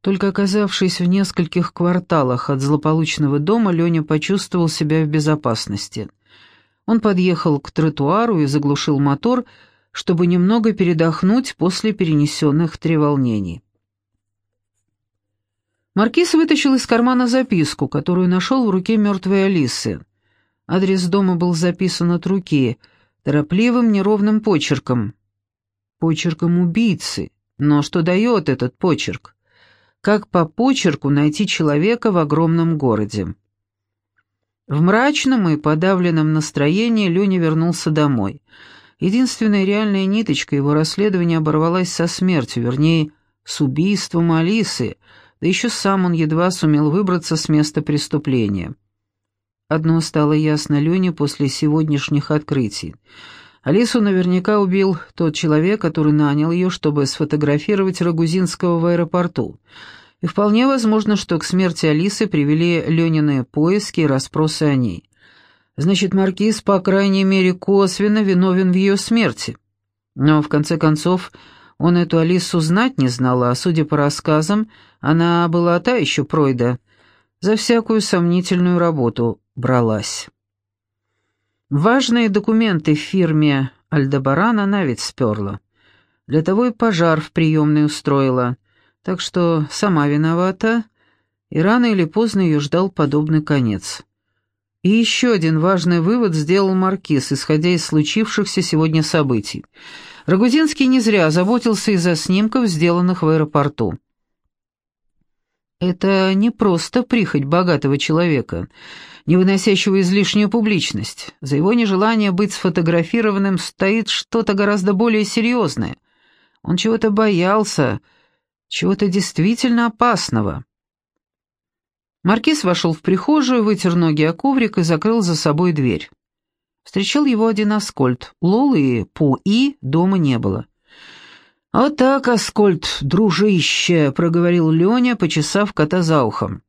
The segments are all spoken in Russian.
Только оказавшись в нескольких кварталах от злополучного дома, Леня почувствовал себя в безопасности. Он подъехал к тротуару и заглушил мотор, чтобы немного передохнуть после перенесенных треволнений. Маркиз вытащил из кармана записку, которую нашел в руке мертвой Алисы. Адрес дома был записан от руки, торопливым неровным почерком. Почерком убийцы. Но что дает этот почерк? Как по почерку найти человека в огромном городе? В мрачном и подавленном настроении Леня вернулся домой. Единственная реальная ниточка его расследования оборвалась со смертью, вернее, с убийством Алисы, да еще сам он едва сумел выбраться с места преступления. Одно стало ясно Лене после сегодняшних открытий. Алису наверняка убил тот человек, который нанял ее, чтобы сфотографировать Рагузинского в аэропорту. И вполне возможно, что к смерти Алисы привели Ленины поиски и расспросы о ней. Значит, Маркиз, по крайней мере, косвенно виновен в ее смерти. Но, в конце концов, он эту Алису знать не знал, а, судя по рассказам, она была та еще пройда. За всякую сомнительную работу бралась. Важные документы в фирме Альдебаран она ведь сперла. Для того и пожар в приемной устроила. Так что сама виновата, и рано или поздно ее ждал подобный конец. И еще один важный вывод сделал Маркиз, исходя из случившихся сегодня событий. Рагузинский не зря заботился из-за снимков, сделанных в аэропорту. Это не просто прихоть богатого человека — не выносящего излишнюю публичность. За его нежелание быть сфотографированным стоит что-то гораздо более серьезное. Он чего-то боялся, чего-то действительно опасного. Маркиз вошел в прихожую, вытер ноги о коврик и закрыл за собой дверь. Встречал его один Аскольд. Лолы и Пу-И дома не было. «Вот так, Аскольд, дружище», — проговорил Леня, почесав кота за ухом.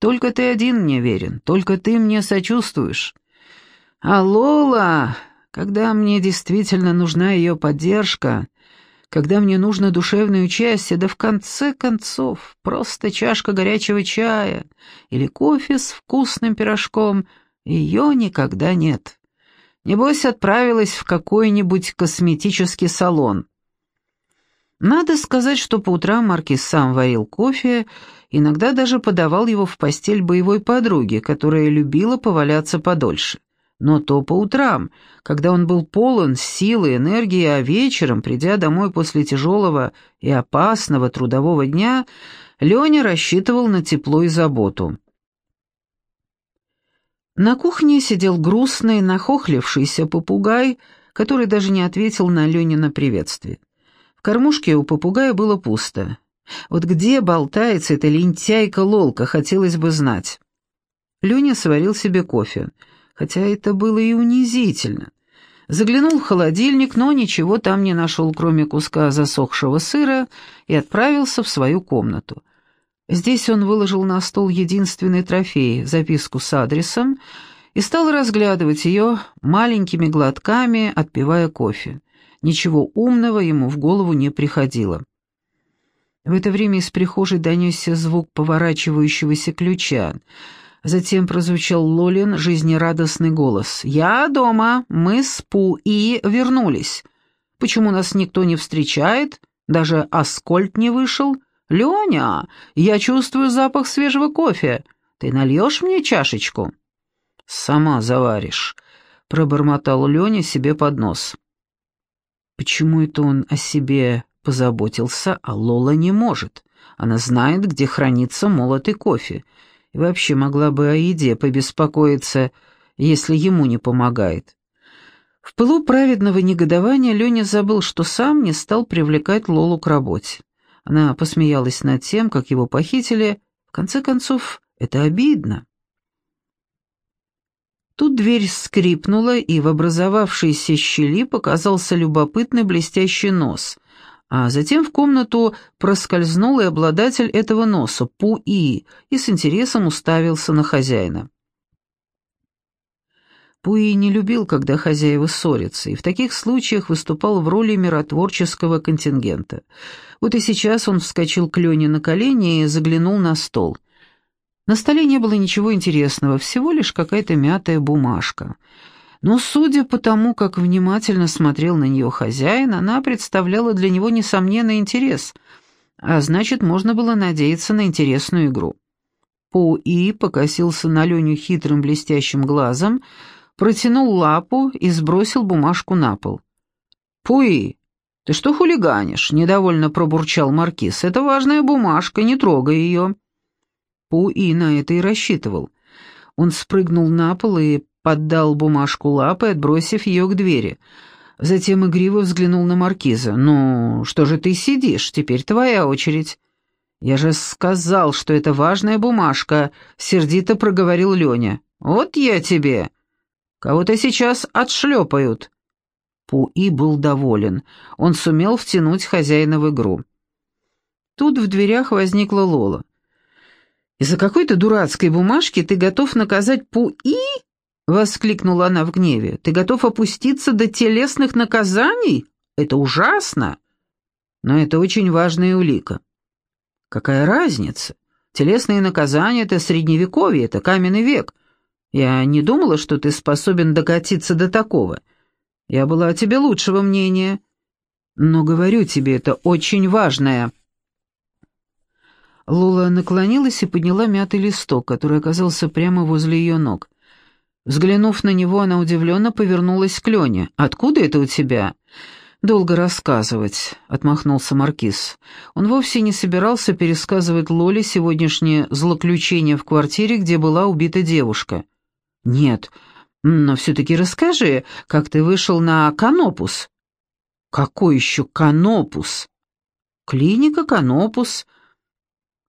Только ты один мне верен, только ты мне сочувствуешь. А Лола, когда мне действительно нужна ее поддержка, когда мне нужно душевное участие, да в конце концов просто чашка горячего чая или кофе с вкусным пирожком, ее никогда нет. Небось, отправилась в какой-нибудь косметический салон. Надо сказать, что по утрам Маркиз сам варил кофе, иногда даже подавал его в постель боевой подруге, которая любила поваляться подольше. Но то по утрам, когда он был полон силы, энергии, а вечером, придя домой после тяжелого и опасного трудового дня, Леня рассчитывал на тепло и заботу. На кухне сидел грустный, нахохлившийся попугай, который даже не ответил на Ленина приветствие. В кормушке у попугая было пусто. Вот где болтается эта лентяйка-лолка, хотелось бы знать. Леня сварил себе кофе, хотя это было и унизительно. Заглянул в холодильник, но ничего там не нашел, кроме куска засохшего сыра, и отправился в свою комнату. Здесь он выложил на стол единственный трофей — записку с адресом, и стал разглядывать ее маленькими глотками, отпивая кофе. Ничего умного ему в голову не приходило. В это время из прихожей донесся звук поворачивающегося ключа. Затем прозвучал Лолин жизнерадостный голос. «Я дома, мы с Пу и вернулись. Почему нас никто не встречает? Даже Аскольд не вышел? Леня, я чувствую запах свежего кофе. Ты нальешь мне чашечку?» «Сама заваришь», — пробормотал Леня себе под нос. «Почему это он о себе позаботился, а Лола не может. Она знает, где хранится молотый кофе, и вообще могла бы о еде побеспокоиться, если ему не помогает. В пылу праведного негодования Леня забыл, что сам не стал привлекать Лолу к работе. Она посмеялась над тем, как его похитили. В конце концов, это обидно. Тут дверь скрипнула, и в образовавшейся щели показался любопытный блестящий нос — а затем в комнату проскользнул и обладатель этого носа, Пу-И, и с интересом уставился на хозяина. Пуи не любил, когда хозяева ссорятся, и в таких случаях выступал в роли миротворческого контингента. Вот и сейчас он вскочил к Лене на колени и заглянул на стол. На столе не было ничего интересного, всего лишь какая-то мятая бумажка. Но, судя по тому, как внимательно смотрел на нее хозяин, она представляла для него несомненный интерес, а значит, можно было надеяться на интересную игру. Пуи покосился на Леню хитрым блестящим глазом, протянул лапу и сбросил бумажку на пол. «Пуи, ты что хулиганишь?» — недовольно пробурчал Маркиз. «Это важная бумажка, не трогай ее». Пуи на это и рассчитывал. Он спрыгнул на пол и поддал бумажку лапой, отбросив ее к двери. Затем игриво взглянул на Маркиза. «Ну, что же ты сидишь? Теперь твоя очередь». «Я же сказал, что это важная бумажка», — сердито проговорил Леня. «Вот я тебе. Кого-то сейчас отшлепают». Пуи был доволен. Он сумел втянуть хозяина в игру. Тут в дверях возникла Лола. «Из-за какой-то дурацкой бумажки ты готов наказать Пуи?» — воскликнула она в гневе. «Ты готов опуститься до телесных наказаний? Это ужасно!» «Но это очень важная улика». «Какая разница? Телесные наказания — это средневековье, это каменный век. Я не думала, что ты способен докатиться до такого. Я была о тебе лучшего мнения. Но говорю тебе, это очень важное». Лола наклонилась и подняла мятый листок, который оказался прямо возле ее ног. Взглянув на него, она удивленно повернулась к Лене. «Откуда это у тебя?» «Долго рассказывать», — отмахнулся Маркиз. Он вовсе не собирался пересказывать Лоле сегодняшнее злоключение в квартире, где была убита девушка. «Нет, но все-таки расскажи, как ты вышел на Канопус?» «Какой еще Канопус?» «Клиника Канопус.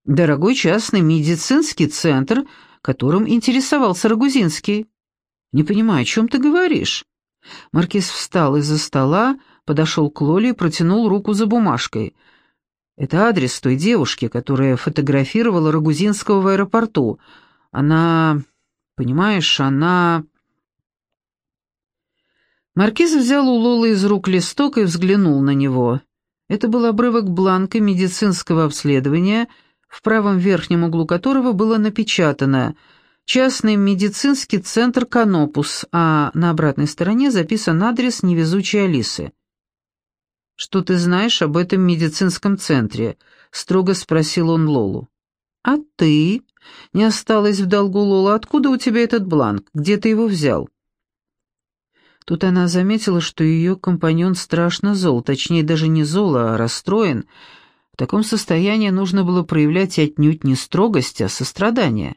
Дорогой частный медицинский центр, которым интересовался Рагузинский». «Не понимаю, о чем ты говоришь?» Маркиз встал из-за стола, подошел к Лоле и протянул руку за бумажкой. «Это адрес той девушки, которая фотографировала Рагузинского в аэропорту. Она Понимаешь, она...» Маркиз взял у Лолы из рук листок и взглянул на него. Это был обрывок бланка медицинского обследования, в правом верхнем углу которого было напечатано «Частный медицинский центр Канопус», а на обратной стороне записан адрес невезучей Алисы. «Что ты знаешь об этом медицинском центре?» — строго спросил он Лолу. «А ты?» Не осталось в долгу Лола. Откуда у тебя этот бланк? Где ты его взял?» Тут она заметила, что ее компаньон страшно зол, точнее даже не зол, а расстроен. Таком состоянии нужно было проявлять отнюдь не строгость, а сострадание.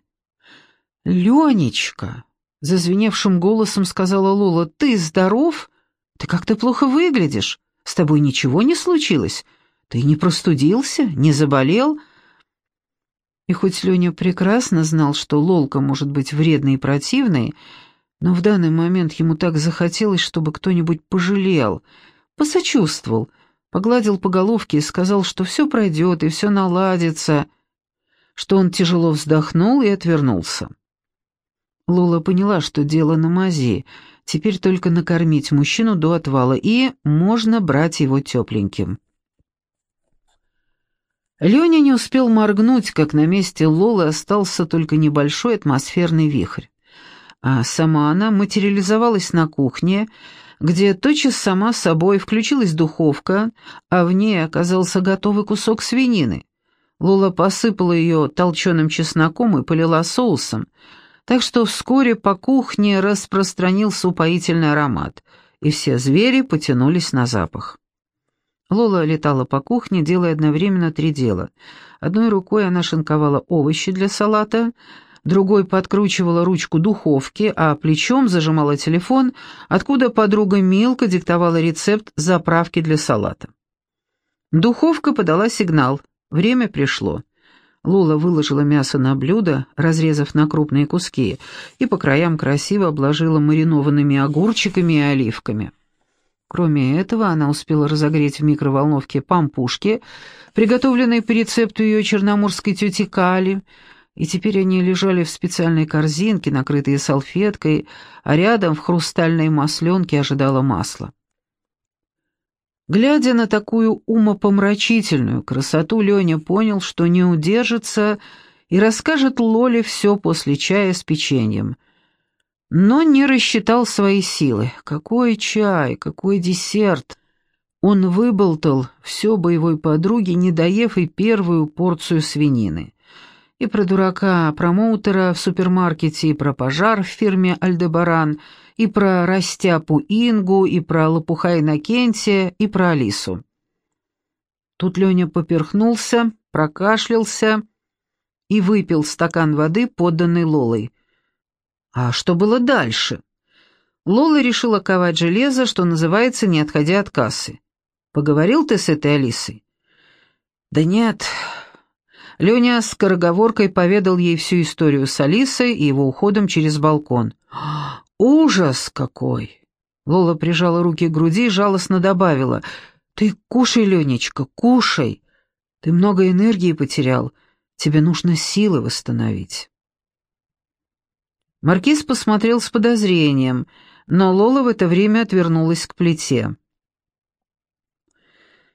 «Ленечка!» — зазвеневшим голосом сказала Лола. «Ты здоров? Ты как-то плохо выглядишь. С тобой ничего не случилось? Ты не простудился? Не заболел?» И хоть Леня прекрасно знал, что Лолка может быть вредной и противной, но в данный момент ему так захотелось, чтобы кто-нибудь пожалел, посочувствовал, погладил по головке и сказал, что все пройдет и все наладится, что он тяжело вздохнул и отвернулся. Лола поняла, что дело на мази, теперь только накормить мужчину до отвала, и можно брать его тепленьким. Леня не успел моргнуть, как на месте Лолы остался только небольшой атмосферный вихрь. А сама она материализовалась на кухне, где тотчас сама собой включилась духовка, а в ней оказался готовый кусок свинины. Лола посыпала ее толченым чесноком и полила соусом, так что вскоре по кухне распространился упоительный аромат, и все звери потянулись на запах. Лола летала по кухне, делая одновременно три дела. Одной рукой она шинковала овощи для салата, другой подкручивала ручку духовки, а плечом зажимала телефон, откуда подруга Милка диктовала рецепт заправки для салата. Духовка подала сигнал. Время пришло. Лола выложила мясо на блюдо, разрезав на крупные куски, и по краям красиво обложила маринованными огурчиками и оливками. Кроме этого, она успела разогреть в микроволновке пампушки, приготовленные по рецепту ее черноморской тети Кали, и теперь они лежали в специальной корзинке, накрытые салфеткой, а рядом в хрустальной масленке ожидало масло. Глядя на такую умопомрачительную красоту, Леня понял, что не удержится и расскажет Лоле все после чая с печеньем. Но не рассчитал свои силы. Какой чай, какой десерт! Он выболтал все боевой подруге, не доев и первую порцию свинины. И про дурака, промоутера в супермаркете, и про пожар в фирме «Альдебаран», и про Растяпу Ингу, и про Лопуха Иннокентия, и про Алису. Тут Леня поперхнулся, прокашлялся и выпил стакан воды, подданный Лолой. А что было дальше? Лола решила ковать железо, что называется, не отходя от кассы. «Поговорил ты с этой Алисой?» «Да нет, Леня с скороговоркой поведал ей всю историю с Алисой и его уходом через балкон. «Ужас какой!» Лола прижала руки к груди и жалостно добавила. «Ты кушай, Ленечка, кушай! Ты много энергии потерял, тебе нужно силы восстановить». Маркиз посмотрел с подозрением, но Лола в это время отвернулась к плите.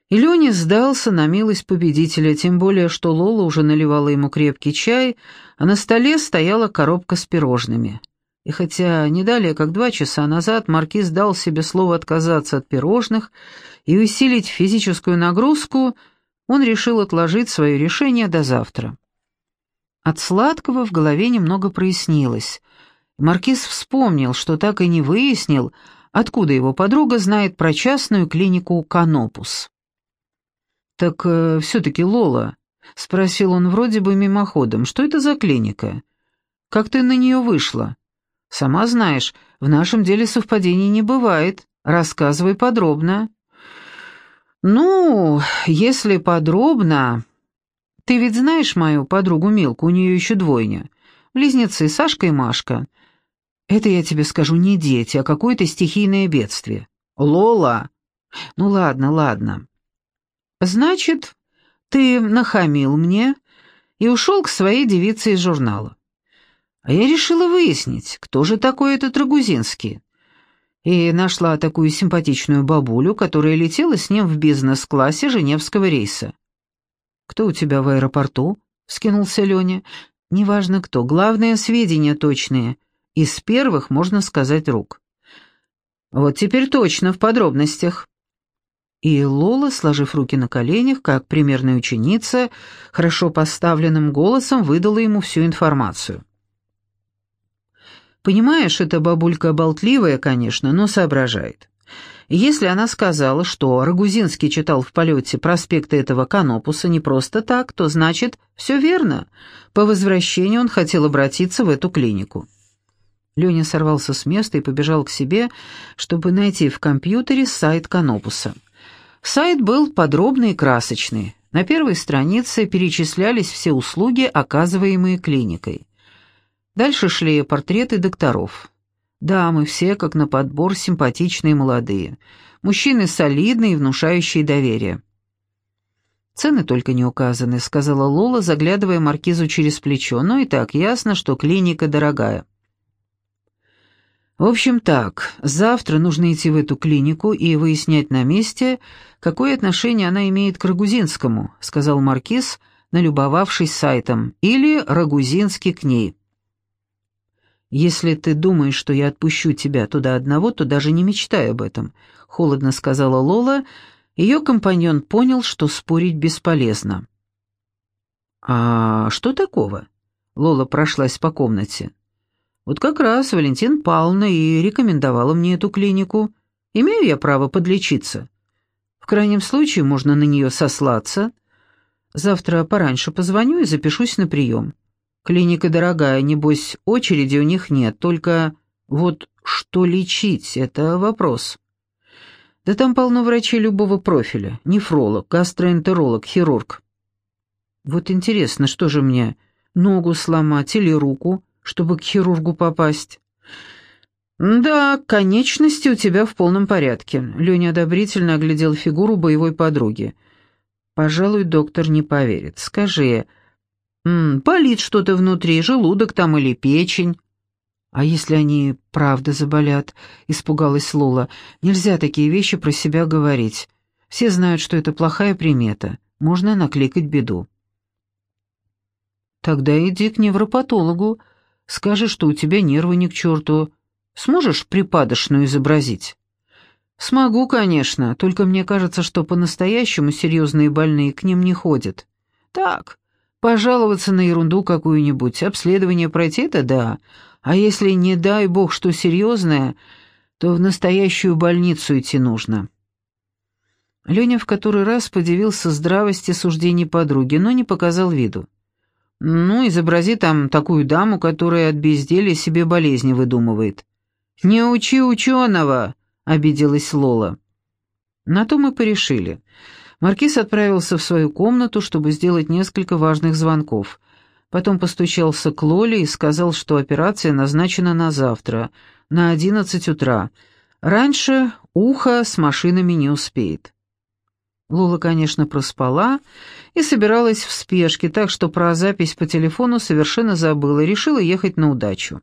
И Леня сдался на милость победителя, тем более, что Лола уже наливала ему крепкий чай, а на столе стояла коробка с пирожными. И хотя не далее, как два часа назад, Маркиз дал себе слово отказаться от пирожных и усилить физическую нагрузку, он решил отложить свое решение до завтра. От сладкого в голове немного прояснилось. Маркиз вспомнил, что так и не выяснил, откуда его подруга знает про частную клинику «Канопус». «Так э, все-таки Лола», — спросил он вроде бы мимоходом, — «что это за клиника? Как ты на нее вышла? Сама знаешь, в нашем деле совпадений не бывает. Рассказывай подробно». «Ну, если подробно...» «Ты ведь знаешь мою подругу Милку, у нее еще двойня. Близнецы Сашка и Машка. Это я тебе скажу не дети, а какое-то стихийное бедствие. Лола!» «Ну ладно, ладно. «Значит, ты нахамил мне и ушел к своей девице из журнала. А я решила выяснить, кто же такой этот Рагузинский. И нашла такую симпатичную бабулю, которая летела с ним в бизнес-классе женевского рейса. «Кто у тебя в аэропорту?» — скинулся Леня. «Неважно кто, главное, сведения точные. Из первых, можно сказать, рук». «Вот теперь точно, в подробностях». И Лола, сложив руки на коленях, как примерная ученица, хорошо поставленным голосом выдала ему всю информацию. Понимаешь, эта бабулька болтливая, конечно, но соображает. Если она сказала, что Рагузинский читал в полете проспекты этого канопуса не просто так, то значит, все верно. По возвращению он хотел обратиться в эту клинику. Леня сорвался с места и побежал к себе, чтобы найти в компьютере сайт канопуса. Сайт был подробный и красочный. На первой странице перечислялись все услуги, оказываемые клиникой. Дальше шли портреты докторов. Дамы все, как на подбор, симпатичные молодые. Мужчины солидные и внушающие доверие. «Цены только не указаны», — сказала Лола, заглядывая маркизу через плечо. «Но и так ясно, что клиника дорогая». В общем так, завтра нужно идти в эту клинику и выяснять на месте, какое отношение она имеет к Рагузинскому, сказал маркиз, налюбовавшись сайтом, или Рагузинский к ней. «Если ты думаешь, что я отпущу тебя туда одного, то даже не мечтай об этом», — холодно сказала Лола. Ее компаньон понял, что спорить бесполезно. «А что такого?» — Лола прошлась по комнате. Вот как раз Валентин Павловна и рекомендовала мне эту клинику. Имею я право подлечиться. В крайнем случае можно на нее сослаться. Завтра пораньше позвоню и запишусь на прием. Клиника дорогая, небось, очереди у них нет, только вот что лечить — это вопрос. Да там полно врачей любого профиля. Нефролог, гастроэнтеролог, хирург. Вот интересно, что же мне, ногу сломать или руку? Чтобы к хирургу попасть. «Да, конечности у тебя в полном порядке», — Леня одобрительно оглядел фигуру боевой подруги. «Пожалуй, доктор не поверит. Скажи, М -м, болит что-то внутри, желудок там или печень. «А если они правда заболят?» — испугалась Лола. «Нельзя такие вещи про себя говорить. Все знают, что это плохая примета. Можно накликать беду». «Тогда иди к невропатологу. Скажи, что у тебя нервы не к черту. Сможешь припадочную изобразить?» «Смогу, конечно, только мне кажется, что по-настоящему серьезные больные к ним не ходят. Так, пожаловаться на ерунду какую-нибудь, обследование пройти — это да, а если, не дай бог, что серьезное, то в настоящую больницу идти нужно». Леня в который раз подивился здравости суждений подруги, но не показал виду. «Ну, изобрази там такую даму, которая от безделия себе болезни выдумывает». «Не учи ученого!» обиделась Лола. На то мы порешили. Маркиз отправился в свою комнату, чтобы сделать несколько важных звонков. Потом постучался к Лоле и сказал, что операция назначена на завтра, на одиннадцать утра. Раньше ухо с машинами не успеет. Лола, конечно, проспала и собиралась в спешке, так что про запись по телефону совершенно забыла, решила ехать на удачу.